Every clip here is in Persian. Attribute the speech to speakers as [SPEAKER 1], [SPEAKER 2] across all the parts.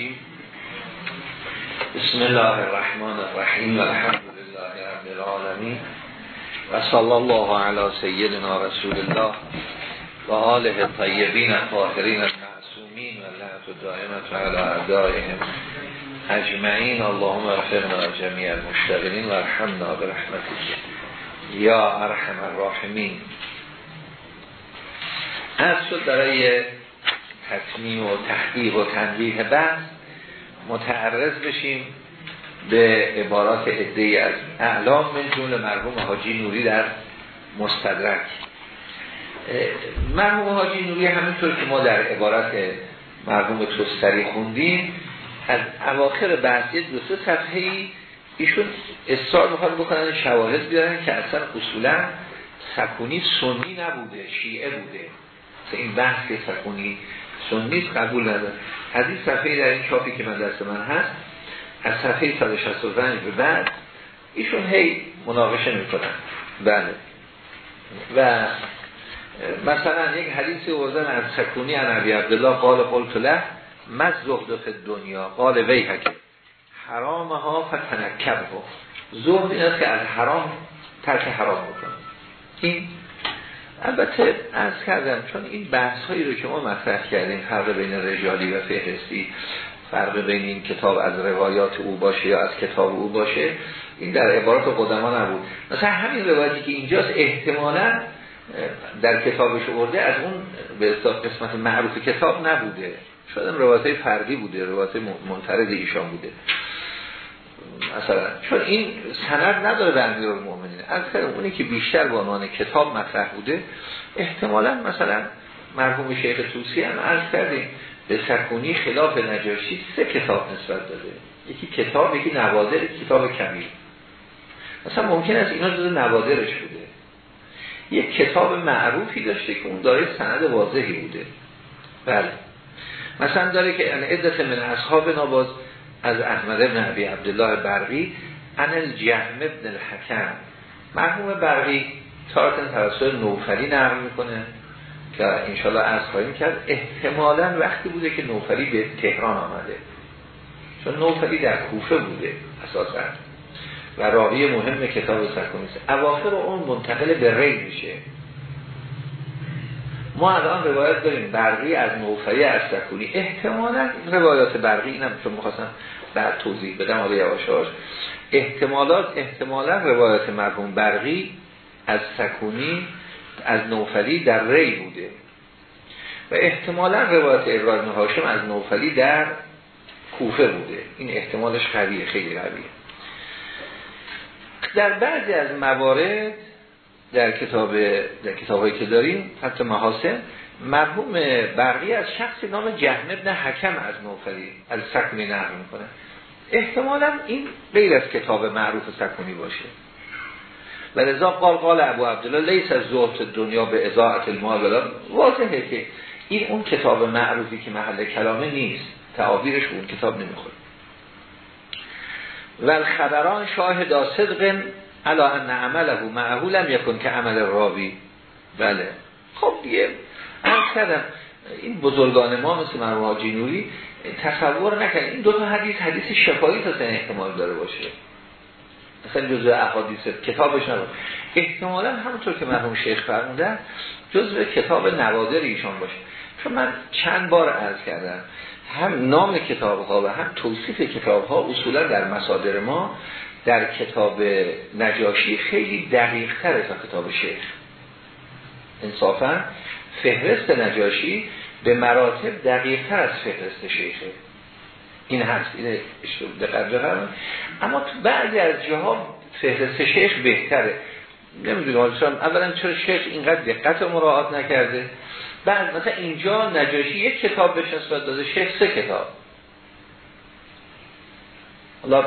[SPEAKER 1] الرجیم بسم الله الرحمن الرحیم الحمد لله رب العالمین و صلی الله علی سیدنا رسول الله و آله طیبین الطاهرین المعصومین و لعنت علی اعدائهم اجمعین. اللهم اغفرنا جمیع المشتغلین و ارحمنا برحمتك. یا ارحم الراحمین. از شد تطمیم و تحقیق و تنبیه بحث متعرض بشیم به عبارات ادهی از اعلام من جمله مرحوم حاجی نوری در مستدرک. مرحوم حاجی نوری همینطور که ما در عبارت مرحوم توستری خوندیم از اواخر بحثی دو سه صفحه ایشون اصرار می‌خواد بکنن شواهد بیارن که اصلا اصولا سکونی سنی نبوده شیعه بوده. این بحث سکونی سنی قبول نداره. این صفحه در این چاپی که من دست من هست از صفحه 165 به بعد ایشون هی مناقشه می‌کنن. بله. و مثلا یک حدیث وزن از سکونی عن عبی عبدالله قال قلت له مز زهد دنیا قال ویحک حرام ها فتنکب ها زهد این است که از حرام ترک حرام بکنم این البته از کردم چون این بحث هایی رو که ما مطرح کردیم فرق بین رجالی و فهرستی فرق بین این کتاب از روایات او باشه یا از کتاب او باشه این در عبارات قدما نبود. مثلا همین روایتی که اینجاست احتمالا در کتابش ارده از اون به قسمت معروف کتاب نبوده. شاید روایت فردی بوده روایت منترد ایشان بوده. مثلا. چون این سند نداره به امیر المؤمنین. از اونی که بیشتر به عنوان کتاب مطرح بوده احتمالا مثلا مرحوم شیخ توسی هم عرض کردیم به سکونی خلاف نجاشی سه کتاب نسبت داده. یکی کتاب یکی نوادر کتاب کمیل. مثلا ممکن است اینا جز نوادرش بوده. یک کتاب معروفی داشته که اون داره سند واضحی بوده. بله. مثلا داره که عدت من اصحاب ناباز از احمد ابن عبی عبدالله برقی ان الجهم ابن الحکم. مرحوم برقی تارتن توسط نوفلی نقل می‌کنه که انشالله از خواهیم کرد احتمالا وقتی بوده که نوفلی به تهران آمده. چون نوفلی در کوفه بوده اساسا. و راوی مهم کتاب سرکونیست اواخر اون منتقل به ری میشه. ما الان روایت داریم برقی از نوفری از سکونی احتمالا روایات برقی اینم چون می‌خواستم بعد توضیح بدم آقای یواشاش احتمالات احتمالا روایات مرحوم برقی از سکونی از نوفلی در ری بوده. و احتمالا روایت ابراهیم هاشم از نوفلی در کوفه بوده. این احتمالش قویه خیلی قویه. در بعضی از موارد در کتاب در کتابایی که داریم حتی محاسن مرحوم برقی از شخصی نام جهن ابن حکم از نوفلی از سکونی نقل می‌کنه. احتمالا این غیر از کتاب معروف سکونی باشه. و لذا قال قال ابو عبدالله لیس از زهد دنیا به ازاعت المال. واضحه که این اون کتاب معروفی که محل کلامه نیست. تعابیرش اون کتاب نمی‌خوره. و الخبران شاهد صدق الا ان عمله معهو لم یکن که عمل راوی. بله. خب دیگه عرض کردم این بزرگان ما مثل مرموم نوری تصور نکنید این دو تا حدیث حدیث شفایی تا احتمال داره باشه. مثلا جزء احادیث کتابش نبود. احتمالا همونطور که مرحوم شیخ فرمودن جزء کتاب نوادر ایشان باشه. چون من چند بار عرض کردم هم نام کتاب ها و هم توصیف کتاب ها اصولا در مصادر ما در کتاب نجاشی خیلی دقیق تره تا کتاب شیخ. انصافا فهرست نجاشی به مراتب دقیق تر از فهرست شیخه. این هست این دقیق اما تو بعضی از جاها فهرست شیخ بهتره. نمی‌دونم اولا چرا شیخ اینقدر دقت مراعات نکرده؟ بعد مثلا اینجا نجاشی یک کتاب بهش داده شیخ سه کتاب. حالا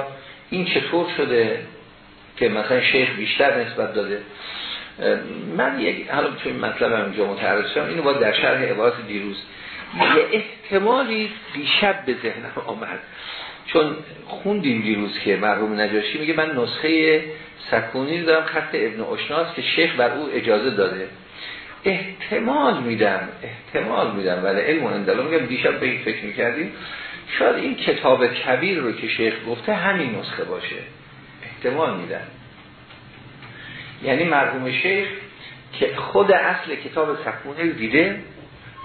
[SPEAKER 1] این چطور شده که مثلا شیخ بیشتر نسبت داده؟ من یک حالا چون مطلب اینجا متعرض اینو باید در شرح عبارت دیروز. یه احتمالی دیشب به ذهنم آمد. چون خوندیم دیروز که مرحوم نجاشی میگه من نسخه سکونی دارم خط ابن اشناس که شیخ بر او اجازه داده. احتمال میدم احتمال میدم. ولی علم اندلو میگم دیشب به این فکر می‌کردیم. شاید این کتاب کبیر رو که شیخ گفته همین نسخه باشه. احتمال میدم. یعنی مرحوم شیخ که خود اصل کتاب سکونه دیده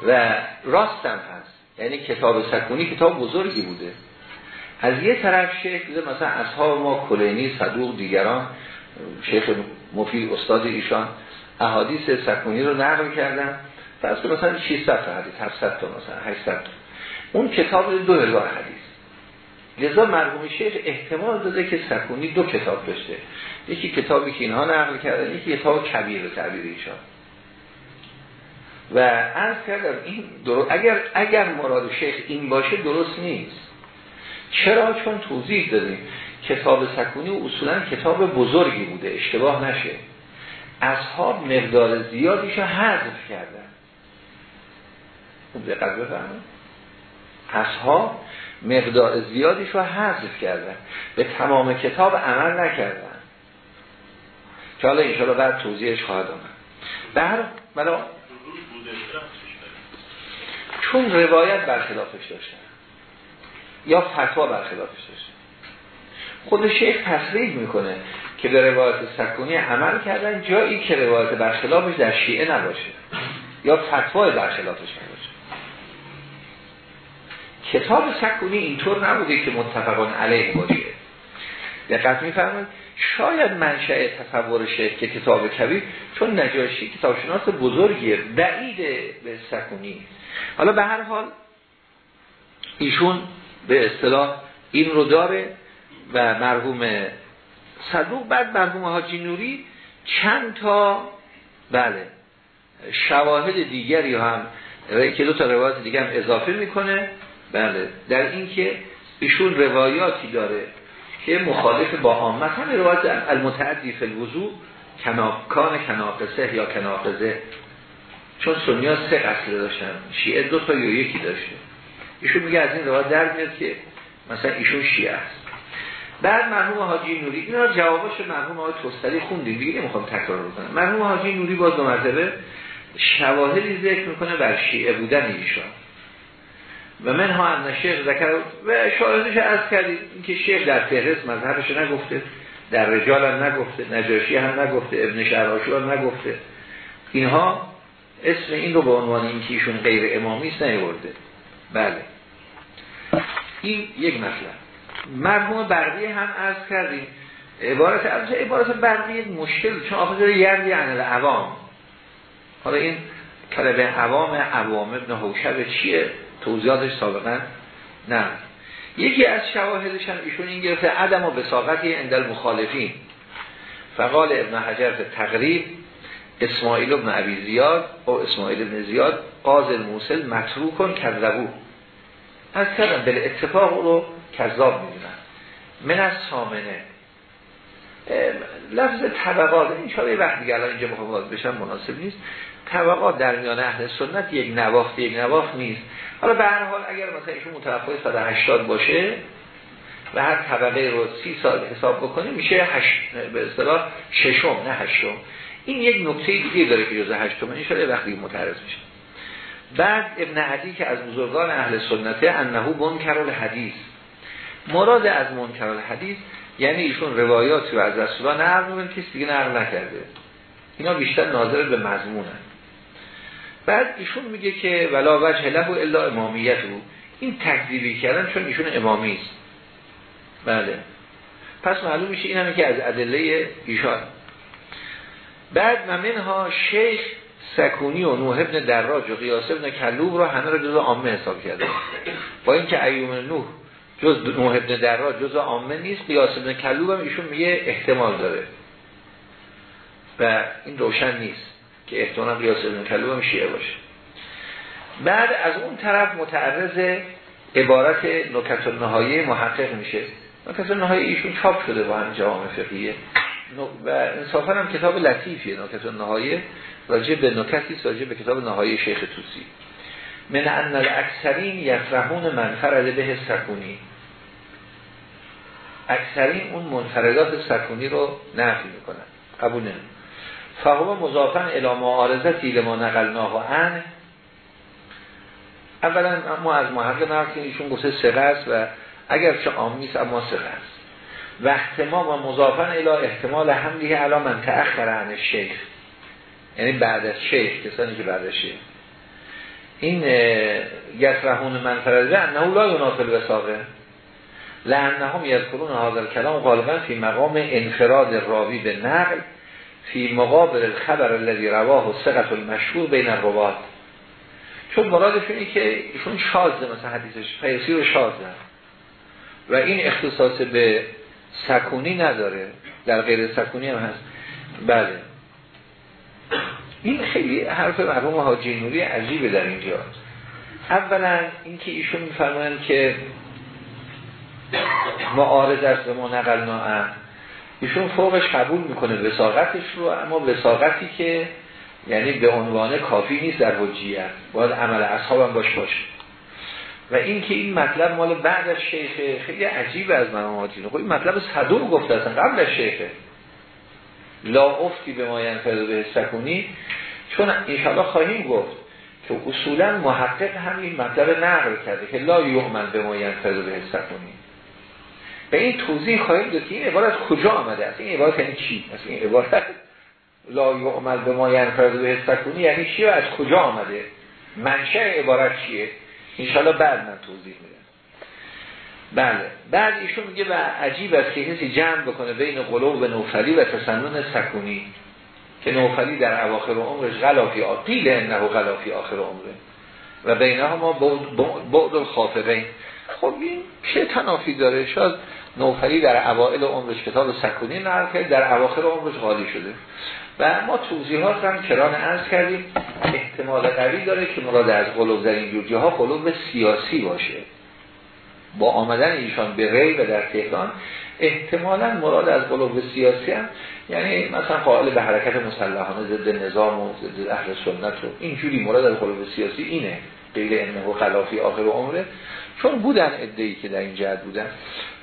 [SPEAKER 1] و راستم هست. یعنی کتاب سکونی کتاب بزرگی بوده. از یه طرف شیخ دیده مثلا اصحاب ما کلینی صدوق دیگران شیخ مفید استاد ایشان احادیث سکونی رو نقل کردن. پس مثلا 600 تا حدیث 700 تا مثلا 800 تا. اون کتاب 2000 حدیث. لذا مرحوم شیخ احتمال داده که سکونی دو کتاب داشته. یکی کتابی که اینها نقل کردن یکی کتاب کبیر به تعبیر ایشان. و عرض کردم این اگر اگر مراد شیخ این باشه درست نیست. چرا؟ چون توضیح دادیم. کتاب سکونی اصولا کتاب بزرگی بوده اشتباه نشه. اصحاب مقدار زیادیشو حذف کردن. دقت بفرمایید. اصحاب مقدار زیادیش رو حذف کردن. به تمام کتاب عمل نکردن. که حالا انشاءالله بعد توضیحش خواهد آمد. بر بلا چون روایت برخلافش داشتن. یا فتوا برخلافش داشتن. خود شیخ تصریح می‌کنه که به روایت سکونی عمل کردن جایی که روایت برخلافش در شیعه نباشه. یا فتوای برخلافش نباشه. کتاب سکونی اینطور نبوده که متفقان علیه باشه. دقت میفرمایید؟ شاید منشأ تصور شیخ که کتاب کبیر چون نجاشی کتابشناس بزرگیه بعید به سکونی حالا به هر حال ایشون به اصطلاح این رو داره و مرحوم صدوق بعد مرحوم حاجی نوری چند تا بله شواهد دیگری هم که دو تا روایت دیگه هم اضافه می‌کنه. بله. در این که ایشون روایاتی داره که مخالف با عامت هم روایت المتعدی فی الوضوع کان کناقصه یا کناقصه چون سنیا سه قصد داشتن. شیعه دو تا یا یکی داشته. ایشون میگه از این روایت در میاد که مثلا ایشون شیعه است. بعد مرحوم حاجی نوری اینا جوابش مرحوم آقای توستری خوندیم. دیگه نمی‌خوام تکرار بکنم. مرحوم حاجی نوری باز دو مرتبه شواهدی ذکر می‌کنه بر شیعه بودن ایشان. و من ها ان شیخ ذکر و شاهدش از کردیم اینکه شیخ در فهرست مذهبش نگفته در رجال هم نگفته نجاشی هم نگفته ابن شهراشو هم نگفته. اینها اسم این رو به عنوان اینکه ایشون غیر امامی است نیورده. بله. این یک مطلب مرحوم برقی هم از کردیم. عبارت از عبارت برقی یک مشکل چون داره یردی عن عوام. حالا این کلمه عوام عوام ابن حوشب چیه؟ توضیحاتش سابقا نه. یکی از شواهدش هم ایشون این گرفته عدم و بساقتی اندل مخالفین فقال ابن حجر تقریب اسماعیل ابن عبی زیاد او اسماعیل ابن زیاد قاض الموسل مطروع کن کذبو. از کردم به اتفاق رو کذاب می‌دونن. من از سامنه. لفظ طبقات این شاید وقت دیگه الان اینجا مخواهد بشن مناسب نیست. طبقات در میان اهل سنت یک نواخت یک نواخت نیست. حالا به هر حال اگر مثلا ایشون متوفای 180 باشه و هر طبقه رو سی سال حساب بکنه میشه هشت به اصطلاح ششم نه هشتم. این یک نکته دیگه داره که جزء هشتم شده وقتی متعرض میشه. بعد ابن عدی که از بزرگان اهل سنته انهو منکر الحدیث. مراد از منکر الحدیث یعنی ایشون روایاتی رو از رسول الله نقل می‌کنه کسی دیگه نقل نکرده. اینا بیشتر ناظر به مضمونن. بعد ایشون میگه که ولا وجه له الا امامیت او این تکذیبی کردن چون ایشون امامی است. بله. پس معلوم میشه این همه که از ادله ایشان. بعد و منها شیخ سکونی و نوح ابن دراج و قیاس ابن کلوب رو همه رو جز عامه حساب کرده. با اینکه ایوم نوح جز نوح ابن دراج جز عامه نیست قیاس ابن کلوب هم ایشون میگه احتمال داره. و این روشن نیست. که احتمال قیاس ابن کلوب هم شیعه باشه. بعد از اون طرف متعرض عبارت نکت نهایی محقق میشه. نکت نهایی ایشون چاپ شده با هم جوام فقیه و انصافا هم کتاب لطیفیه نکت نهایی راجع به نکتی راجع به کتاب نهایی شیخ توسی من ان الاکثرین یفرحون منفرد به سکونی. اکثرین اون منفردات سکونی رو نفی می‌کنن. قبول نمی فهو مضافن الى معارضتی لما نقلناه عن. اولا ما از محقق نرسیم ایشون گفته سقه است و اگر چه آمیست اما سقه است. و احتمال و مضافن الى احتمال حملیه علا من تأخر عن شیخ یعنی بعد از شیخ کسانی که بعد از شیخ. این یسرحون من فرده انه لا ینافل وساقه لعنهم یذکرون هذا کلام غالبا فی مقام انفراد راوی به نقل. فی مقابل الخبر الذي رواه ثقه المشهور بین الروات چون مرادشون اینه که ایشون شازده مثلا حدیثش فیسی رو شازده. و این اختصاص به سکونی نداره در غیر سکونی هم هست. بله. این خیلی حرف مرحوم حاجی نوری عجیبه در اینجا. اولا اینکه ایشون میفرمایند که معارض به ما نقل ناعم. ایشون فوقش قبول می‌کنه وساقتش رو اما وساقتی که یعنی به عنوان کافی نیست در حجیت. باید عمل اصحابم باش باشه. و این که این مطلب مال بعد از شیخه خیلی عجیب از من آماجین خب این مطلب صدوق گفته اصلا قبل از شیخه. لا افتی به ما ینفرد به سکونی. چون انشاءالله خواهیم گفت که اصولا محقق همین مطلب نقل کرده که لا یؤمن به ما ینفرد به سکونی. به این توضیح خواهیم داد که این عبارت کجا آمده است؟ این عبارت یعنی چی؟ مثل این عبارت لا یعمل به ما ینفرد به سکونی یعنی چی و از کجا آمده؟ منشه عبارت چیه؟ انشالله بعد من توضیح میدم. بله. بعد ایشون میگه و عجیب است که کسی جمع بکنه بین قلوب نوفلی و تسنن سکونی که نوفلی در اواخر عمرش غلافی آقیل انه غلافی آخر عمره. و بینها ما بعد الخافقین خب این چه تنافی داره؟ شاید نوفلی در اوائل عمرش کتاب سکونی نقل کرد در اواخر عمرش غالی شده. و ما توضیحات هم کران ارز کردیم احتمال قوی داره که مراد از قلوب در این جور ها قلوب سیاسی باشه. با آمدن ایشان به ری و در تهران احتمالا مراد از قلوب سیاسی هم یعنی مثلا قائل به حرکت مسلحانه ضد نظام و ضد اهل سنت و اینجوری مراد از قلوب سیاسی اینه. غیر انه و خلافی آخر عمره. چون بودن ادهی که در این جهت بودن.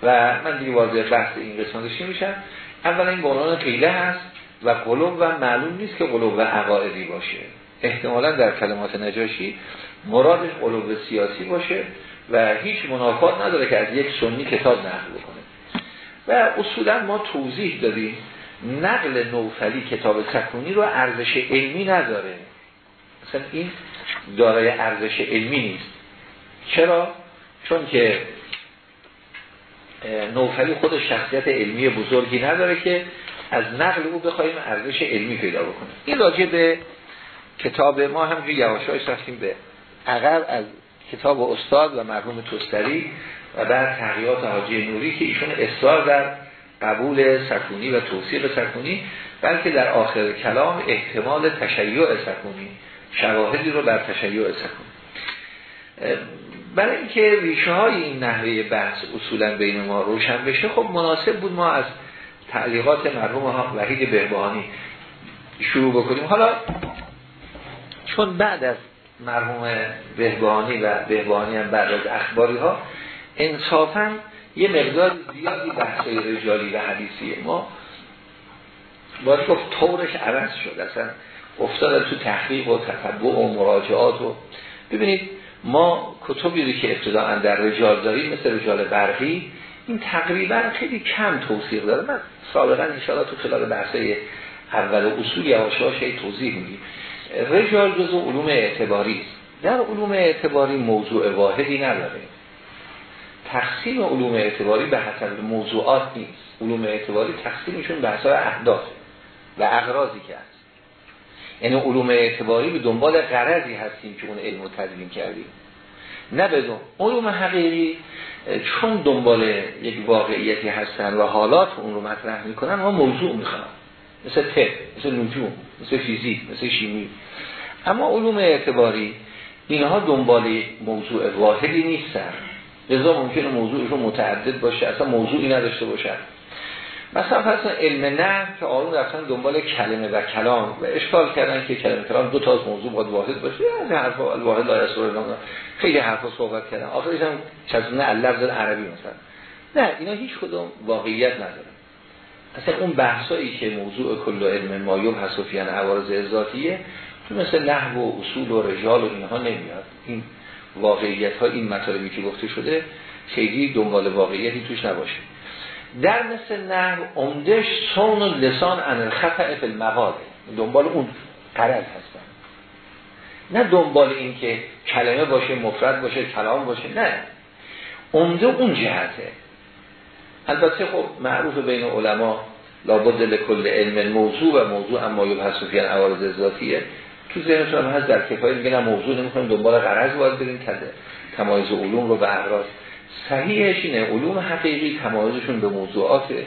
[SPEAKER 1] و من دیگه واضح بحث این قسمتشی میشم؟ اولا این بعنوان قیله هست و قلوب و معلوم نیست که قلوب و عقائدی باشه. احتمالا در کلمات نجاشی مرادش قلوب سیاسی باشه و هیچ منافات نداره که از یک سنی کتاب نقل بکنه. و اصولا ما توضیح دادیم نقل نوفلی کتاب سکونی رو ارزش علمی نداره. مثلا این دارای ارزش علمی نیست. چرا؟ چون که نوفلی خود شخصیت علمی بزرگی نداره که از نقل او بخوایم ارزش علمی پیدا بکنیم این راجع به کتاب ما هم یواشاش رفتیم به عقب از کتاب استاد و مرحوم توستری و بعد تحقیقات حاجی نوری که ایشون اصرار در قبول سکونی و توصیق سکونی بلکه در آخر کلام احتمال تشیع سکونی شواهدی رو بر تشیع سکونی. برای اینکه ریشه های این نحوه بحث اصولا بین ما روشن بشه خب مناسب بود ما از تعلیقات مرحوم وحید بهبانی شروع بکنیم. حالا چون بعد از مرحوم بهبانی و بهبانی هم بعد از اخباری ها انصافا یه مقدار زیادی بحثای رجالی و حدیثی ما باید گفت طورش عوض شد. اصلا افتاد تو تحقیق و تطبع و مراجعات و ببینید ما کتبی رو که ابتداعا در رجال داریم مثل رجال برقی این تقریبا خیلی کم توصیق داره. من سابقا انشاءالله تو خلال بحثه اول اصول یواشاش توضیح میدیم. رجال جزو علوم اعتباری در علوم اعتباری موضوع واحدی نداره. تقسیم علوم اعتباری به حسب موضوعات نیست. علوم اعتباری تقسیمشون به حسب اهداف و اغراضی که هست. یعنی علوم اعتباری به دنبال غرضی هستیم که اون علم رو تدوین کردیم. نه بدون علوم حقیقی چون دنبال یک واقعیتی هستن و حالات اون رو مطرح می‌کنن ما موضوع می‌خوان مثل طب مثل نجوم مثل فیزیک مثل شیمی. اما علوم اعتباری اینها دنبال موضوع واحدی نیستن. لذا ممکنه موضوعشون متعدد باشه اصلا موضوعی نداشته باشن. مثلا فرض علم نه که آروم رفتن دنبال کلمه و کلام و اشکال کردن که کلمه کلام دو تا از موضوع باید واحد باشه. از حرف واحد لا الله خیلی حرفا صحبت کردن. آخرش هم چزونه لفظ عربی مثلا. نه اینا هیچ کدوم واقعیت نداره اصلا اون بحثایی که موضوع کل علم مایوب حسوفیان عوارض ذاتیه تو مثل نحو و اصول و رجال و اینها نمیاد. این واقعیت ها این مطالبی که گفته شده خیلی دنبال واقعیتی توش نباشه. در مثل نحو عمدش سون و لسان ان الخطأ فی المقاله دنبال اون قرض هستن. نه دنبال این که کلمه باشه مفرد باشه کلام باشه نه. عمده اون جهته. البته خب معروف بین علما لابد لکل علم موضوع و موضوع اما یبحث فی عوارض ذاتیه. تو ذهنتون هست در کفایه میگن موضوع نمی‌خوایم دنبال غرض باید بریم کده تمایز علوم رو به اغراض صحیحش اینه علوم حقیقی تمایزشون به موضوعاته.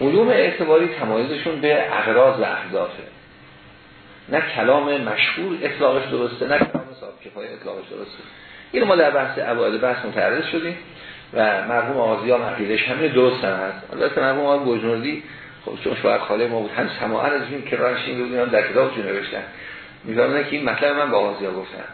[SPEAKER 1] علوم اعتباری تمایزشون به اغراض و اهدافه. نه کلام مشهور اطلاقش درسته نه کلام صاحب کفایه اطلاقش درسته. این ما در بحث اوایل بحث متعرض شدیم و مرحوم آقازیان عقیدش همین درست هم هست. البته مرحوم آقا گجنوردی خب چون شوهر خاله ما بود هم سماعن از این کرانش این بودیم در کتابشون نوشتن. می‌دونن که این مطلب من با آقازیا گفتم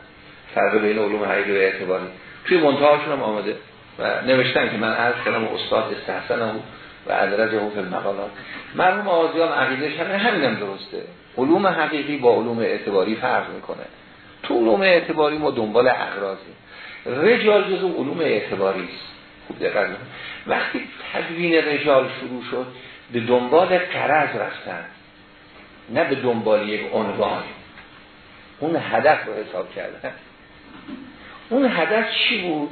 [SPEAKER 1] فرق بین علوم حقیقی و اعتباری. توی منتهاشون هم آمده و نوشتن که من عرض کردم استاد استحسنم و ادرج هم فی المقالات. مرحوم آقازیان عقیدش همین همینم درسته. علوم حقیقی با علوم اعتباری فرق می‌کنه. تو علوم اعتباری ما دنبال اغراضی رجال جزو علوم اعتباری است. خوب دقت وقتی تدوین رجال شروع شد به دنبال قرض رفتن نه به دنبال یک عنوان. اون هدف رو حساب کردن. اون هدف چی بود؟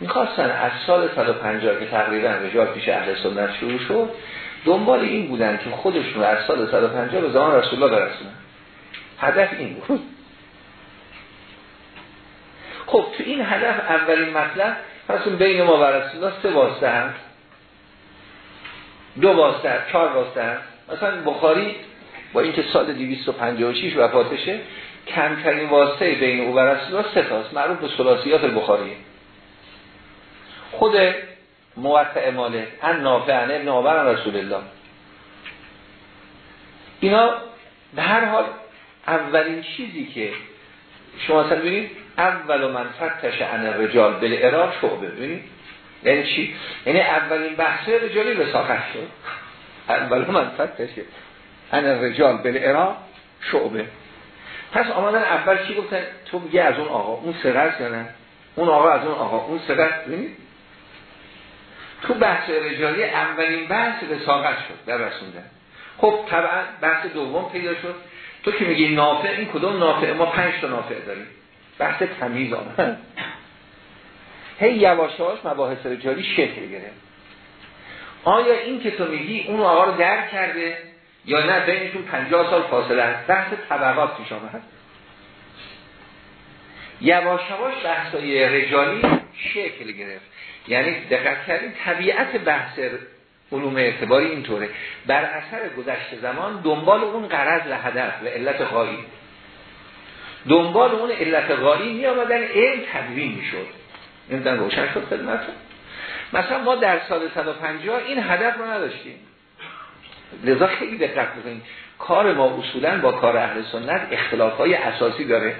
[SPEAKER 1] می‌خواستن از سال 150 که تقریبا رجال پیش اهل سنت شروع شد دنبال این بودن که خودشون از سال 150 به زمان رسول الله برسونن. هدف این بود. خب تو این هدف اولین مطلب پس بین ما و رسول الله سه واسطه هست. دو واسطه چهار واسطه هست. مثلا بخاری با اینکه سال 256 وفاتشه کمترین واسطه بین او و رسول الله سه تاست معروف به ثلاثیات بخاری. خود موقع ماله ان نافع ان ابن رسول الله. اینا به هر حال اولین چیزی که شما اصلا ببینید اول من ان رجال بل اراد شعبه ببینید. یعنی چی؟ یعنی اولین بحث رجالی به ساخت شد. اول من فتش ان رجال بل اراد شعبه. پس آمدن اول چی گفتن؟ تو میگه از اون آقا. اون سرست یا نه؟ اون آقا از اون آقا. اون ببینید. تو بحث رجالی اولین بحث به ساقت شد در رسوندن. خب طبعا بحث دوم پیدا شد. تو که میگی نافع این کدوم نافع؟ ما پنج تا نافع داریم. بحث تمیز آمد. هی یواشاش مباحث رجالی شکل گرفت. آیا این که تو میگی اون آقا رو درک کرده؟ یا نه بینشون پنجاه سال فاصله است. بحث طبقات پیش آمد. یواش یواش بحثای رجالی شکل گرفت. یعنی دقت کردیم طبیعت بحث علوم اعتباری اینطوره. بر اثر گذشت زمان دنبال اون قرض هدف و علت غایی. دنبال اون علت غایی می آمدن علم تدوین می شد نمیدن روشن شد خدمتون مثلا ما در سال 150 این هدف رو نداشتیم. لذا خیلی دقت بکنیم کار ما اصولا با کار اهل سنت اختلاف های اساسی داره.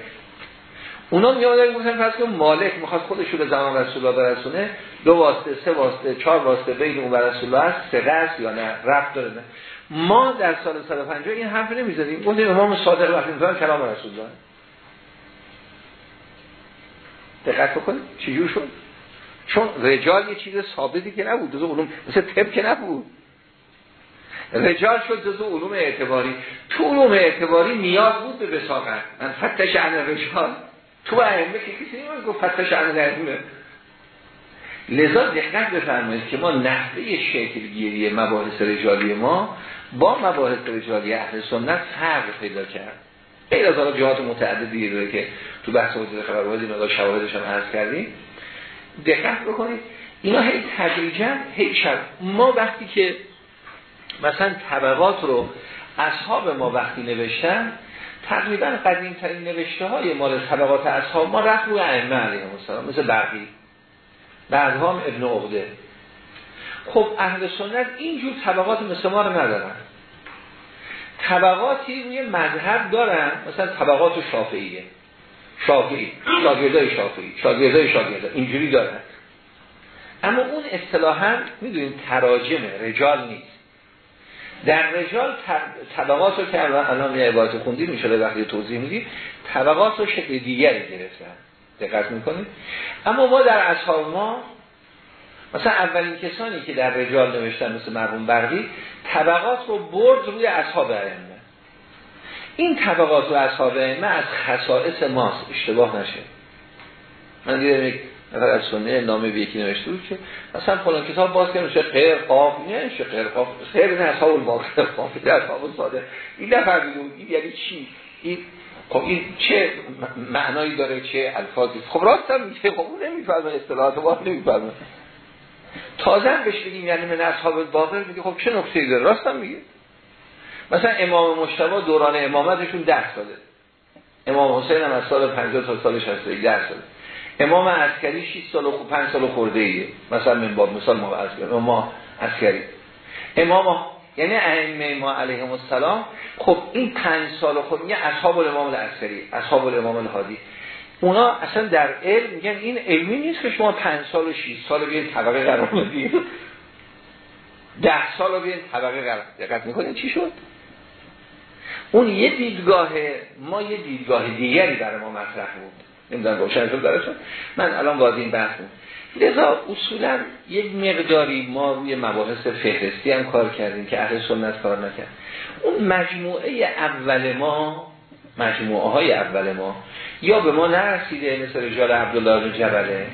[SPEAKER 1] اونا می آمدن گفتن پس که مالک می‌خواد خودش رو به زمان رسول الله برسونه دو واسطه سه واسطه چهار واسطه بین اون رسول الله است سه یا نه رفت داره نه. ما در سال 150 این حرف نمی‌زدیم. گفتیم امام صادق وقتی می‌زنن کلام رسول الله. دقت بکنید چجور شد؟ چون رجال یه چیز ثابتی که نبود جزو علوم. مثل طب که نبود. رجال شد جزو علوم اعتباری. تو علوم اعتباری نیاز بود به بساقت. من فتش عن رجال. تو ائمه که کسی نمیگه گفت فتش عن ائمه لذا دقت بفرمایید که ما نحوه شکلگیری مباحث رجالی ما با مباحث رجالی اهل سنت فرق پیدا کرد. غیر از حالا جهات متعددی داره که تو بحث وجود خبرواز این مقدار شواهدش هم عرض کردیم. دقت بکنید. اینا هی تدریجا هی شد ما وقتی که مثلا طبقات رو اصحاب ما وقتی نوشتن تقریبا قدیم ترین نوشته های مال طبقات اصحاب ما رفت روی ائمه علیهم السلام مثل برقی بعدها هم ابن عقده. خب اهل سنت اینجور طبقات مثل ما رو ندارن. طبقاتی روی مذهب دارن مثلا طبقات شافعیه. شافعی شاگردای شافعی شاگردای شاگردا اینجوری دارن. اما اون اصطلاحا می‌دونید تراجمه رجال نیست. در رجال طبقات رو که الان یه عبارت خوندی میشه وقتی توضیح میدی طبقات رو شکل دیگری گرفتن. دقت می‌کنید اما ما در اصحاب ما مثلا اولین کسانی که در رجال نوشتن مثل مرحوم برقی طبقات رو برد روی اصحاب ائمه. این طبقات رو اصحاب ائمه از خصائص ماست. اشتباه نشه. من دیدم یک نفر از سنه نامه به یکی نوشته بود که مثلا فلان کتاب باز کنه چه غیر قاف نه چه غیر قاف خیر نه اصحاب الباقر قاف در اصحاب ساده. این نفر این یعنی چی؟ این خب این چه معنایی داره؟ چه الفاظی؟ خب راست هم میگه خب اون نمی‌فهمه اصطلاحات ما نمی‌فهمه. تازه بهش بگیم یعنی من اصحاب باقر میگه خب چه نکته داره؟ راست هم میگه. مثلا امام مشتبه دوران امامتشون ده ساله امام حسین هم از سال 50 تا سال 61 ده ساله امام عسکری 6 سال و 5 سال خورده ایه مثلا من باب مثال ما امام عسکری. امام یعنی ائمه ما علیهم السلام خب این 5 سال خود میگه اصحاب الامام العسکری اصحاب الامام الهادی. اونا اصلا در علم میگن این علمی نیست که شما 5 سال و 6 سال بیاین طبقه قرار بدید 10 سال بیاین طبقه قرار دقت می‌کنین چی شد؟ اون یه دیدگاه ما یه دیدگاه دیگری برای ما مطرح بود. نمی‌دونم روشن شد براتون من الان وارد این بحث لذا اصولا یک مقداری ما روی مباحث فهرستی هم کار کردیم که اهل سنت کار نکرد. اون مجموعه اول ما مجموعه های اول ما یا به ما نرسیده مثل رجال عبدالله جبله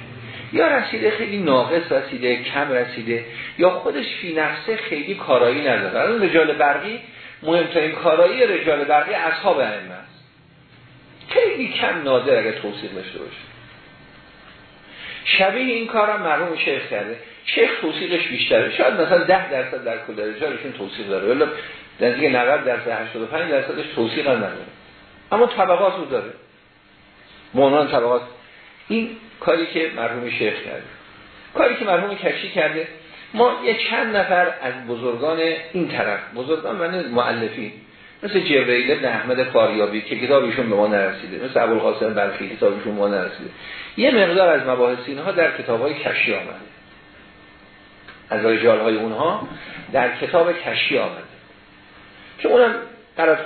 [SPEAKER 1] یا رسیده خیلی ناقص رسیده کم رسیده یا خودش فی نفسه خیلی کارایی نداره. اون رجال برقی مهمترین کارایی رجال برقی اصحاب ائمه است. خیلی کم نادر اگر توصیق داشته باشه شبیه این کارم مرحوم شیخ کرده. شیخ توصیقش بیشتره. شاید مثلا 10 درصد در کل رجالشون توصیق داره. ولی نزدیک 90 درصد 85 درصدش توصیق هم نداره. اما طبقات رو داره. مونان طبقات. این کاری که مرحوم شیخ کرده. کاری که مرحوم کشی کرده ما یه چند نفر از بزرگان این طرف بزرگان من معلفین مثل جبرئیل ابن احمد فاریابی که کتابشون به ما نرسیده مثل ابوالقاسم بلخی کتابشون به ما نرسیده. یه مقدار از مباحث اینها در کتاب های کشی آمده. از رجال های اونها در کتاب کشی آمده. که اونم در از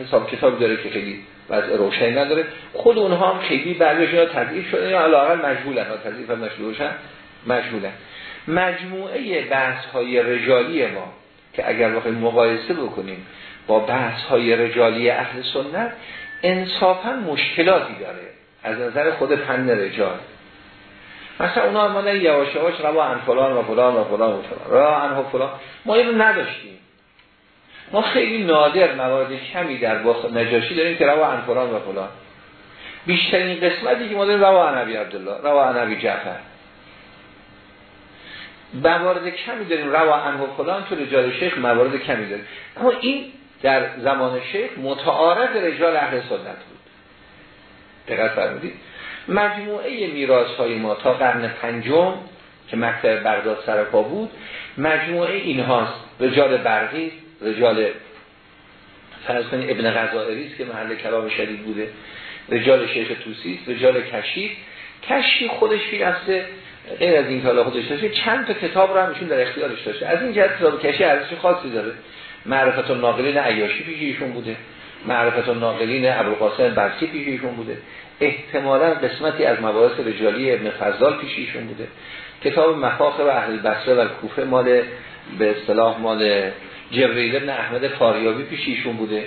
[SPEAKER 1] حساب کتاب داره که خیلی وضع روشنی نداره خود اونها هم خیلی بعضیشون ها تضعیف شده یا علاقل مجبولن ها تضعیف هم نشده مجبولن مجموعه بحث های رجالی ما که اگر بخوایم مقایسه بکنیم با بحث های رجالی اهل سنت انصافا مشکلاتی داره. از نظر خود پن رجال. مثلا اونا ما یواش یواش روا فلان و فلان و فلان و فلان. را انها فلان. ما اینو نداشتیم. ما خیلی نادر موارد کمی در با نجاشی داریم که روا فلان و فلان. بیشترین قسمتی که ما داریم روا عنبی عبدالله روا عنبی جعفر. موارد کمی داریم روا انه فلان تو رجال شیخ موارد کمی داریم. اما این در زمان شیخ متعارف رجال اهل سنت بود. دقت فرمودید. مجموعه میراث های ما تا قرن پنجم که مکتب بغداد سرپا بود مجموعه اینهاست. رجال برقی رجال فرض ابن غزائری که محل کلام شدید بوده. رجال شیخ توسی رجال کشی کشی خودش فی غیر از این کالا خودش داشته چند تا کتاب رو هم ایشون در اختیارش داشته. از این جهت کتاب کشی ارزش خاصی داره. معرفت الناقلین عیاشی پیش بوده. معرفت الناقلین ابوالقاسم برسی پیش بوده. احتمالا قسمتی از مباحث رجالی ابن فضال پیش ایشون بوده. کتاب مفاخر اهل بصره و کوفه مال به اصطلاح مال جبریل ابن احمد فاریابی پیش بوده.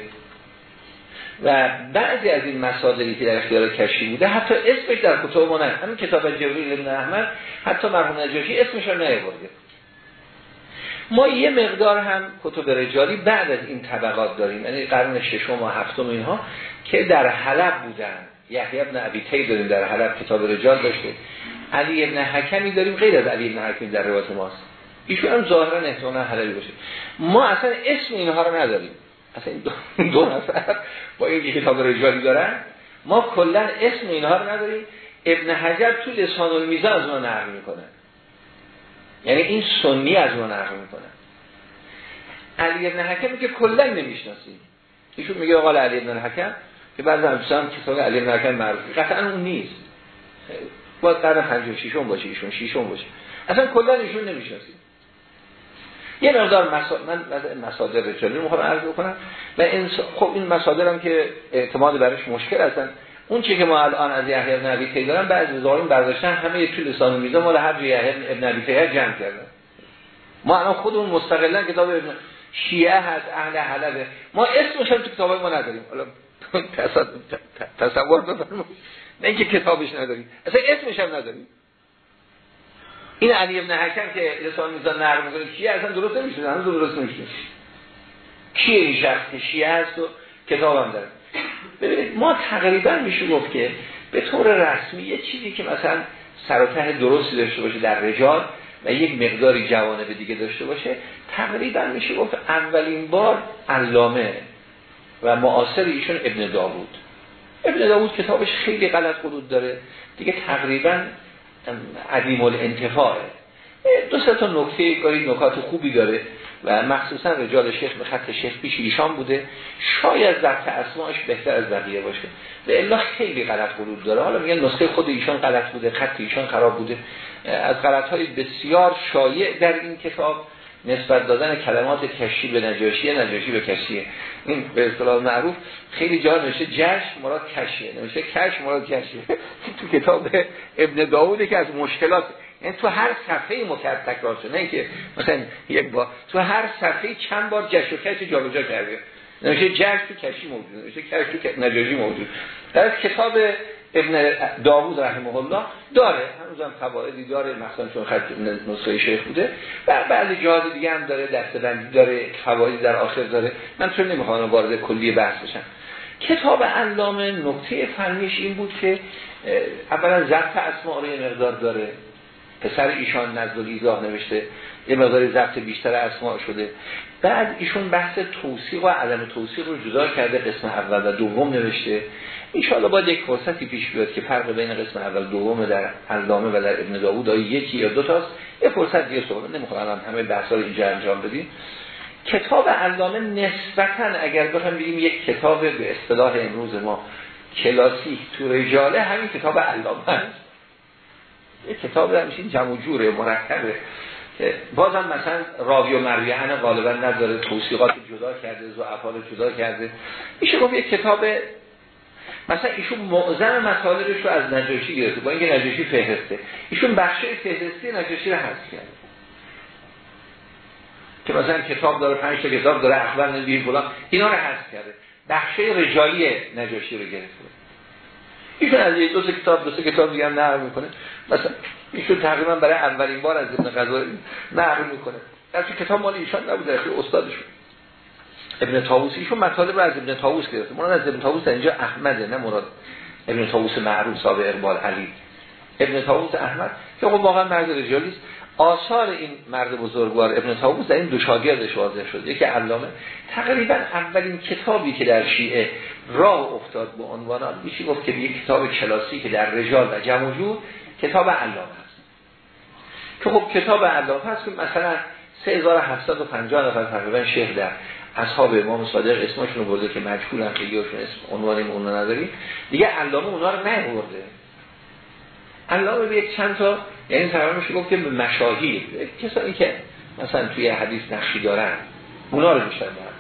[SPEAKER 1] و بعضی از این مصادری که در اختیار کشی بوده حتی اسمش در کتاب ما نه. همین کتاب جبریل ابن احمد حتی مرحوم نجاشی اسمش رو نیاورده. ما یه مقدار هم کتب رجالی بعد از این طبقات داریم یعنی قرن ششم و هفتم اینها که در حلب بودن. یحیی ابن ابی تی داریم در حلب کتاب رجال داشته. علی ابن حکمی داریم غیر از علی ابن حکمی در روایت ماست. ایشون هم ظاهرا احتمالاً حلالی باشه. ما اصلا اسم اینها رو نداریم. اصلا این دو نفر با این کتاب رجالی دارن. ما کلا اسم اینها رو نداریم. ابن حجر تو لسان المیزان از ما نقل می‌کنه. یعنی این سنی از ما نقل می‌کنه. علی ابن حکم که کلا نمی‌شناسیم. ایشون میگه آقا علی ابن حکم که هم دوستان کتاب علی ابن حکم معروفی قطعا اون نیست. باید قرن 56 باشه ایشون 6 باشه. اصلا کلا ایشون نمی‌شناسیم. یه مقدار من مصادر رجالی رو عرض بکنم. و خب این مصادر هم که اعتماد برش مشکل هستن. اون چی که ما الان از یحیی ابن ابی طیب دارن بعضی زاوین برداشتن همه توی لسان میزه مال هر یحیی ابن ابی طیب جمع کردن ما الان خودمون مستقلا کتاب شیعه هست اهل حلبه. ما اسمش هم تو کتاب ما نداریم. حالا تصور بفرمایید. نه اینکه کتابش نداریم. اصلا اسمش هم نداریم. این علی ابن حکم که لسان میزان نقل می‌کنه کیه اصلا درست نمیشه هنوز درست نمیشه. کیه این شخص شیعه هست و کتاب هم داره؟ ببینید ما تقریبا میشه گفت که به طور رسمی یه چیزی که مثلا سر درستی داشته باشه در رجال و یک مقداری به دیگه داشته باشه تقریبا میشه گفت اولین بار علامه و معاصر ایشون ابن داوود. ابن داوود کتابش خیلی غلط حدود داره. دیگه تقریبا عدیم الانتفاعه. دو سه تا نکته گاهی نکات خوبی داره. و مخصوصا رجال شیخ به خط شیخ پیش ایشان بوده. شاید در اسماش بهتر از بقیه باشه. به الا خیلی غلط حدود داره. حالا میگن نسخه خود ایشان غلط بوده خط ایشان خراب بوده. از غلط های بسیار شایع در این کتاب نسبت دادن کلمات کشی به نجاشی نجاشی به کشیه. این به اصطلاح معروف. خیلی جا نوشته جشن مراد کشیه. نوشته کش مراد کشیه. تو کتاب ابن داود که از مشکلات یعنی تو هر صفحه مکرر تکرار شده نه که مثلا یک با تو هر صفحه چند بار جشن و کش جابجا کرده نوشته جشن تو کشی موجود نوشته کش تو نجاشی موجود. در کتاب ابن داوود رحمه الله داره هنوزم فوایدی داره مثلا چون خط نسخه شیخ بوده. و بعضی جهاد دیگه هم داره دستبندی داره فوایدی در آخر داره. من چون نمی‌خوام وارد کلی بحث بشم. کتاب علامه نکته فنیش این بود که اولا ضبط اسماء رو مقدار داره. پسر ایشان نزد ایزاه نوشته. یه مقدار ضبط بیشتر اسماء شده. بعد ایشون بحث توصیق و عدم توصیق رو جدا کرده قسم اول و دوم نوشته. ان باید یک فرصتی پیش بیاد که فرق بین قسم اول دوم در علامه و در ابن داوود یکی یا دو تاست. یه فرصت دیگه صحبت نمی‌خوام همه بحثا رو اینجا انجام بدیم. کتاب علامه نسبتا اگر بخوام بگیم یک کتاب به اصطلاح امروز ما کلاسیک تو رجاله همین کتاب علامه است. یک کتاب در میشین جمع جوره مرکبه. که بازم مثلا راوی و مرویه غالبا نداره توصیقات جدا کرده افعال جدا کرده. میشه گفت یک کتاب مثلا ایشون معظم مطالبش رو از نجاشی گرفته با اینکه نجاشی فهرسته. ایشون بخشه فهرستی نجاشی رو حذف کرده. که مثلا کتاب داره پنج تا کتاب داره اخبار نبی فلان. اینا رو حذف کرده. بخشه رجالی نجاشی رو گرفته. ایشون از یک دو سه کتاب دو سه کتاب دیگه نقل می‌کنه. مثلا ایشون تقریبا برای اولین بار از ابن غزالی نقل می‌کنه. در کتاب مال ایشان نبوده خیلی استادشون ابن طاووس ایشون مطالب رو از ابن طاووس گرفته. مراد از ابن طاووس اینجا احمده نه مراد. ابن طاووس معروف صاحب اقبال علی. ابن طاووس احمد که خب واقعا مرد رجالی است آثار این مرد بزرگوار ابن طاووس در این دو شاگردش واضح شد. یکی علامه تقریبا اولین کتابی که در شیعه راه افتاد به عنوان میشه گفت که یک کتاب کلاسی که در رجال و جمع کتاب علامه است. که خب کتاب علامه هست که مثلا 3750 نفر تقریبا شیخ در اصحاب امام صادق اسمشون رو برده که مجهولن خیلی اسم عنوان این اونو نداریم. دیگه علامه اونا رو نبرده علامه به چند تا یعنی تقریبا میشه گفت که مشاهیر کسانی که مثلا توی حدیث نقشی دارن اونا رو دارن.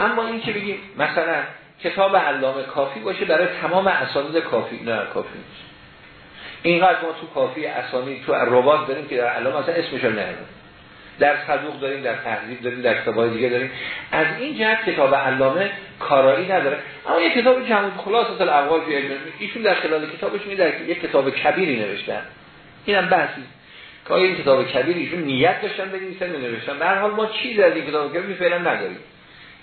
[SPEAKER 1] اما این که بگیم مثلا کتاب علامه کافی باشه برای تمام اسانید کافی نه کافی نیست. اینقدر ما تو کافی اسانید تو ربات داریم که در علامه اصلا اسمش رو در صدوق داریم در تحضیب داریم در کتابای دیگه داریم. از این جهت کتاب علامه کارایی نداره. اما یک کتاب جمع خلاصه الاقوال فی ایشون در خلال کتابش میده که یک کتاب کبیری نوشتن. اینم بحثی که این کتاب کبیر ایشون نیت داشتن بنویسن نوشتن؟ در حال ما چیزی از این کتاب کبیر فعلا نداریم.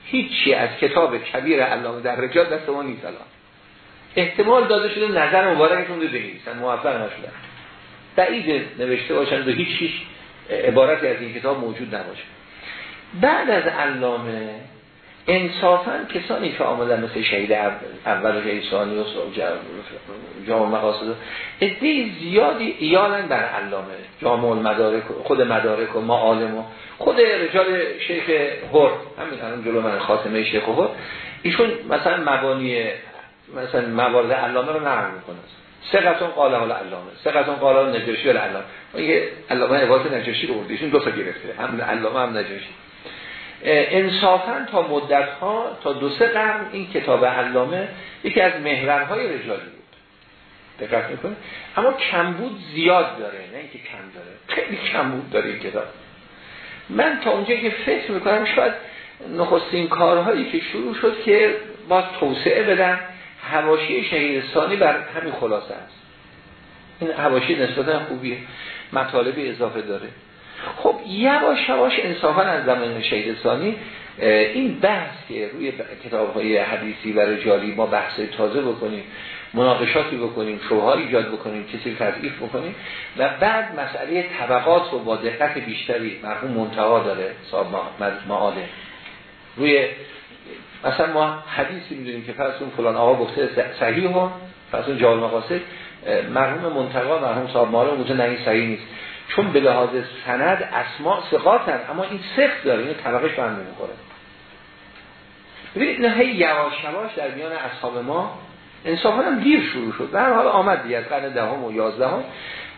[SPEAKER 1] هیچی از کتاب کبیر علامه در رجال دست ما نیست الان. احتمال داده شده نظر مبارکتون رو بنویسن. موفق نشدن. بعید نوشته باشن و هیچ عبارتی از این کتاب موجود نباشه. بعد از علامه انصافا کسانی که آمدن مثل شهید اول و جیسانی و جامع مقاصد ادهی زیادی ایالن در علامه جامع المدارک خود مدارک و معالم و خود رجال شیخ هر همین الان جلو من خاتمه شیخ هر ایشون مثلا مبانی مثلا موارد علامه رو نقل می‌کنه. سقتون قال حال علامه سقتون قال نجاشی ولی علامه. علامه عبارت نجاشی رو اردیشون دو تا گرفته. هم علامه هم نجاشی. انصافا تا مدت ها تا دو سه قرن این کتاب علامه یکی از محورهای رجالی بود. دقت می‌کنه اما کمبود زیاد داره نه اینکه کم داره خیلی کمبود داره این کتاب. من تا اونجا که فکر می‌کنم شاید نخستین کارهایی که شروع شد که با توسعه بدن هواشی شهیدستانی بر همین خلاصه است. این هواشی نسبتا خوبیه مطالب اضافه داره. خب یواش یواش انصافا از زمان شهیدستانی این بحث که روی کتاب های حدیثی و رجالی ما بحث تازه بکنیم مناقشاتی بکنیم شوها ایجاد بکنیم کسی تضعیف بکنیم و بعد مسئله طبقات رو با دقت بیشتری مرحوم منتها داره صاحب معاله روی مثلا ما حدیثی می‌دونیم که پس اون فلان آقا گفته صحیح هم پس اون جوال مقاصد مرحوم منتقا مرحوم صاحب معاله اونجا نه صحیح نیست. چون به لحاظ سند اسماء ثقاتن اما این سخت داره این طبقش به هم نمی‌خوره. ببینید نه یواش یواش در میان اصحاب ما انصافا هم دیر شروع شد. در حال آمد دیگه قرن دهم و یازدهم.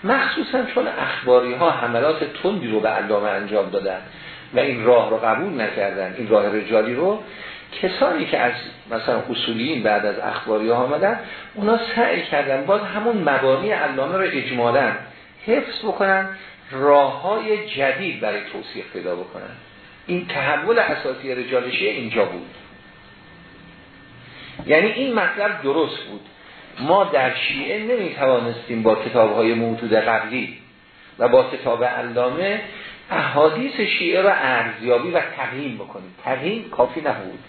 [SPEAKER 1] مخصوصا چون اخباری ها حملات تندی رو به علامه انجام دادن و این راه رو قبول نکردن این راه رجالی رو کسانی که از مثلا اصولیین بعد از اخباری ها آمدن اونا سعی کردن باز همون مبانی علامه رو اجمالا حفظ بکنن راه های جدید برای توصیح پیدا بکنن. این تحول اساسی رجالشی اینجا بود. یعنی این مطلب درست بود. ما در شیعه نمی توانستیم با کتاب های موجود قبلی و با کتاب علامه احادیث شیعه را ارزیابی و تقییم بکنیم. تقییم کافی نبود.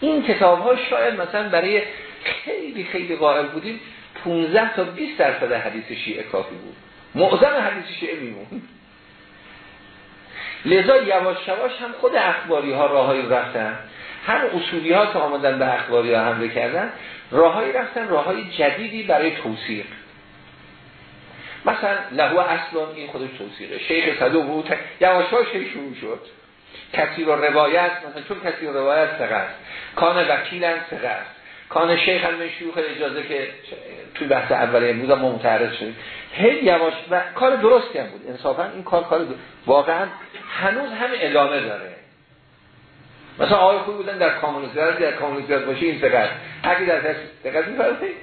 [SPEAKER 1] این کتاب ها شاید مثلا برای خیلی خیلی قائل بودیم 15 تا 20 درصد حدیث شیعه کافی بود. معظم حدیث شیعه میمون لذا یواش یواش هم خود اخباری ها راههایی رفتن. هم اصولی ها که آمدن به اخباری ها حمله کردن. راههایی رفتن راههای جدیدی برای توصیق مثلا لهو اصلا این خودش توصیقه شیخ صدو بود یواش یواش شروع شد. کسی رو روایت مثلا چون کسی رو روایت سقه کان وکیلن سقه کان شیخ هم شیوخ اجازه که توی بحث اولی امروز ما متعرض شدیم. هی یواش و کار درستی هم بود. انصافا این کار کار واقعا هنوز هم ادامه داره. مثلا آقای خوبی بودن در کامونیزیت در کامونیزیت باشه این سقط اگه در دقت می‌فرمایید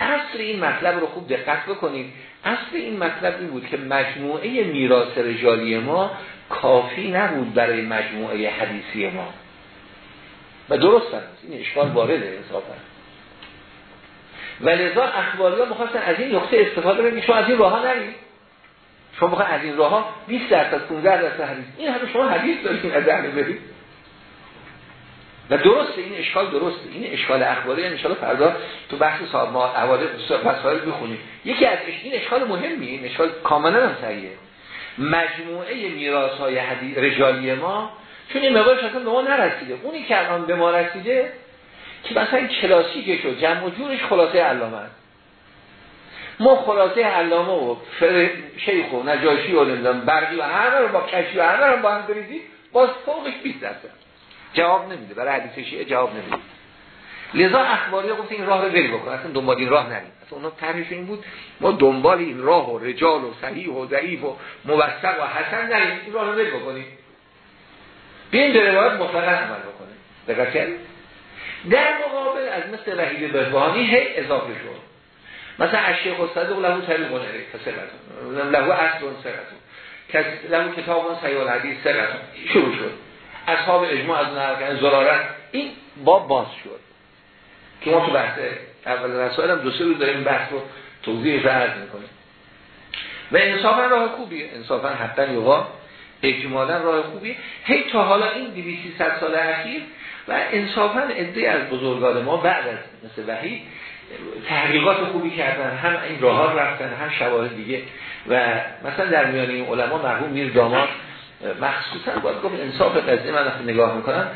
[SPEAKER 1] اصل این مطلب رو خوب دقت بکنید. اصل این مطلب این بود که مجموعه میراث رجالی ما کافی نبود برای مجموعه حدیثی ما. و درست هست این اشکال وارده انصافا. و لذا اخباری ها مخواستن از این نقطه استفاده بگید شما از این راه ها نرید. شما بخواهد از این راه ها 20 درصد 15 درصد حدیث. این همه شما حدیث دارید از ذهن برید. و درسته این اشکال درسته. این اشکال اخباری ان شاء فردا تو بحث صاحب ما حوادث مسائل می‌خونیم یکی از این اشکال مهمی این اشکال کاملا هم صحیحه. مجموعه میراث های رجالی ما چون این مقدارش اصلا به ما نرسیده. اونی که الان به ما رسیده که مثلا کلاسیکه شد جمع و جورش خلاصه علامه است. ما خلاصه علامه و شیخ و نجاشی و نمی‌دونم برقی و همه رو با کشی و همه رو با هم بریدید باز فوقش 20 درصد. جواب نمیده. برای حدیث شیعه جواب نمیده. لذا اخباری گفت این راه رو بری بکن. اصلا دنبال این راه نریم. اصلا اونا طرحش این بود ما دنبال این راه و رجال و صحیح و ضعیف و موثق و حسن نریم. این راه رو بری بکنیم. بیاین به روایت مطلقا عمل بکنیم دقت در مقابل از مثل وحید بهبانی هی اضافه شد. مثلا اشیخ الصدوق له طریق نره فسقتون له اصل سقتون کس له کتاب سیال حدیث سقتون شروع شد. اصحاب اجماع از نرکن زرارت این باب باز شد. که ما تو بحث اول رسائل هم دو سه روز داریم بحث رو توضیح عرض می‌کنیم. و انصافا راه خوبیه. انصافا حتی یوها اجمالا راه خوبیه. هی تا حالا این 200 سال اخیر و انصافا عده از بزرگان ما بعد از مثل وحید تحقیقات خوبی کردن هم این راه رفتن هم شواهد دیگه. و مثلا در میان این علما مرحوم میر داماد مخصوصا باید گفت انصاف قضیه من وقتی نگاه می‌کنم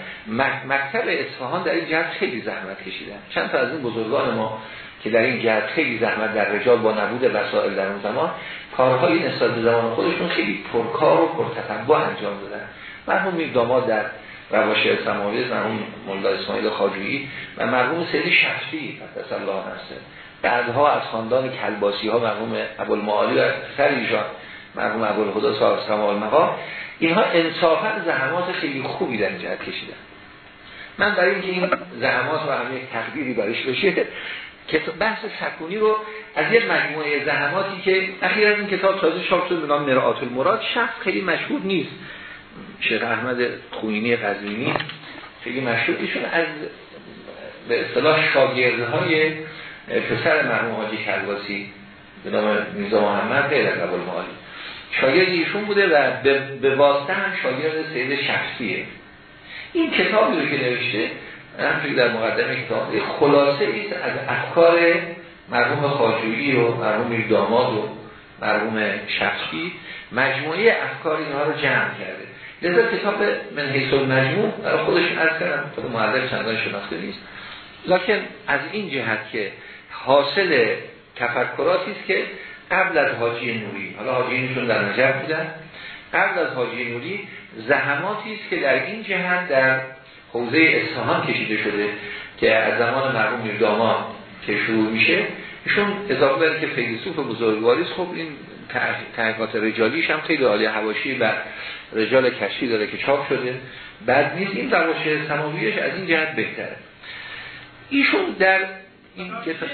[SPEAKER 1] مکتب اصفهان در این جهت خیلی زحمت کشیدن. چند تا از این بزرگان ما که در این جهت خیلی زحمت در رجال با نبود وسائل در اون زمان کارهای نسبت به زمان خودشون خیلی پرکار و پرتتبع انجام دادن. مرحوم میر داماد در رواشی سماوی مرحوم مولا اسماعیل خاجویی و مرحوم سیدی شفتی قدس الله نفسه. بعدها از خاندان کلباسی ها مرحوم ابوالمعالی و سر ایشان مرحوم ابوالهدى صاحب سماع المقام اینها انصافا زحمات خیلی خوبی در جهت کشیدن. من برای اینکه این زحمات و همه تقدیری برش بشه که بحث سکونی رو از یه مجموعه زحماتی که اخیرا این کتاب تازه چاپ شد به نام مرآت المراد شخص خیلی مشهور نیست. شیخ احمد خوینی قزوینی خیلی مشهور. ایشون از به اصطلاح شاگردهای پسر مرحوم حاجی کلباسی به نام میرزا محمد غیر از شاگرد ایشون بوده و به واسطه هم شاگرد سید شخصیه. این کتابی رو که نوشته همچنین در مقدمه کتاب خلاصه ایست از افکار مرحوم خاجویی و مرحوم داماد و مرحوم شخصی مجموعه افکار اینها رو جمع کرده. لذا کتاب من حیث مجموع برای خودش از کردم خود معدل چندان شناخته نیست. لکن از این جهت که حاصل تفکراتی است که قبل از حاجی نوری حالا حاجی نوریشون در نجف بودن قبل از حاجی نوری زحماتی است که در این جهت در حوزه اصفهان کشیده شده که از زمان مرحوم میردامان که شروع میشه ایشون اضافه داره که فیلسوف بزرگواری خب این تحقیقات رجالیش هم خیلی عالی حواشی و رجال کشی داره که چاپ شده. بعد نیست این رواشی سماویش از این جهت بهتره. ایشون در این کتاب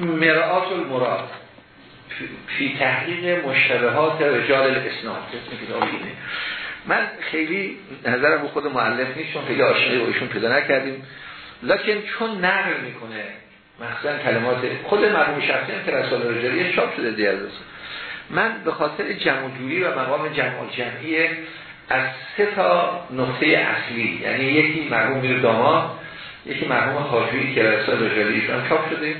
[SPEAKER 1] مرآت المراد فی تحقیق مشتبهات رجال الاسناد من خیلی نظرم به خود معلف نیست چون خیلی آشنایی با ایشون پیدا نکردیم. لکن چون نقل می‌کنه مثلا کلمات خود مرحوم شخصی هم که رسال رجالیه چاپ شده دیگر من به خاطر جمع و مقام جمع جمعی از سه تا نقطه اصلی یعنی یکی مرحوم میر داماد یکی مرحوم خاجویی که رسال رجالی ایشون چاپ شده.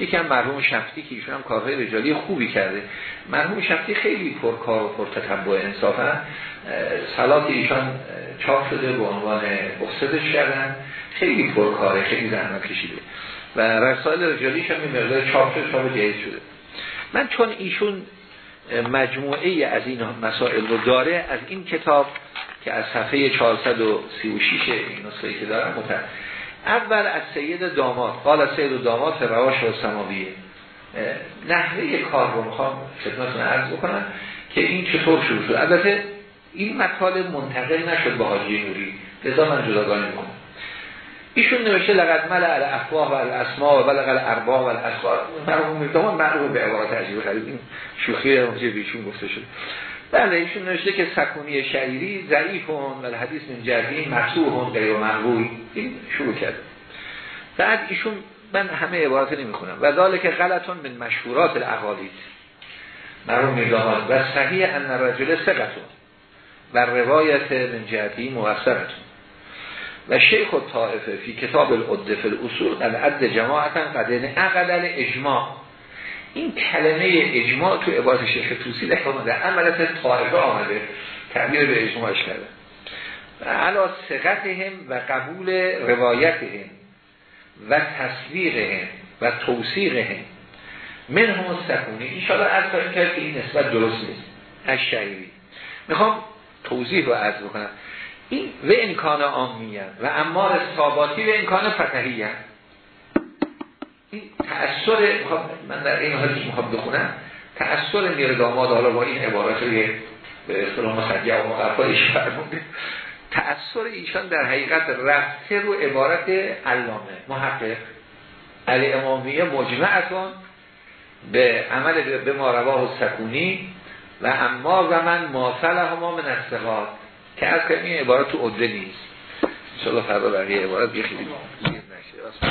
[SPEAKER 1] یکی هم مرحوم شفتی که ایشون هم کارهای رجالی خوبی کرده. مرحوم شفتی خیلی پرکار و پرتتبع انصافا سلات ایشان چاپ شده به عنوان اخصدش کردن خیلی پرکاره خیلی زحمت کشیده. و رسائل رجالیش هم این مقدار چاپ شده جهیز شده. من چون ایشون مجموعه از این مسائل رو داره از این کتاب که از صفحه 436 این نسخه که دارم متن اول از سید داماد. قال سید داماد رواش و سماویه. نحوه کار رو می‌خوام خدمتتون عرض بکنم که این چطور شروع شد. البته این مطالب منتقل نشد به حاجی نوری. لذا من جداگانه می‌کنم ایشون نوشته لقد ملع الافواه و الاسماء و بلغ الارباح و الاسفار مرحوم می‌توان معروف به عبارت عجیب خرید این شوخی راجع بیشون گفته شده. بله ایشون نوشته که سکونی شعیری ضعیفون و الحدیث من جردی مقصوحون غیر مقبول این شروع کرد. بعد ایشون من همه عبارت نمی خونم و ذالک غلطون من مشهورات الاقالیت مرحوم میداماد و صحیح ان رجل سقتون و روایت من جهتی موثرتون و شیخ الطائفه فی کتاب العده فی الاصول قد عد جماعتا قد اقدل اجماع این کلمه اجماع تو عبارت شیخ توسی در آمده عملت طائفه آمده. تعبیر به اجماعش کرده. و علا سقتهم و قبول روایتهم و تصویرهم و توصیقهم من هم سکونی این شاید از کرد که این نسبت درست نیست. از شعیری می‌خوام توضیح رو عرض بکنم. این و امکان آمیه و امار ثاباتی و امکان فتحی این تأثیر من در این حالی می‌خوام بخونم. تأثیر میر داماد حالا با این عبارت روی به اصطلاح مسجع و مقفایش فرمونده تأثیر ایشان در حقیقت رفته رو عبارت علامه محقق. علی امامیه مجمعتون به عمل به ما رواه سکونی و اما و من ماسل همه من استقاد که از این عبارت تو عده نیست. انشاءالله فردا بقیه عبارت بیخیلی نشه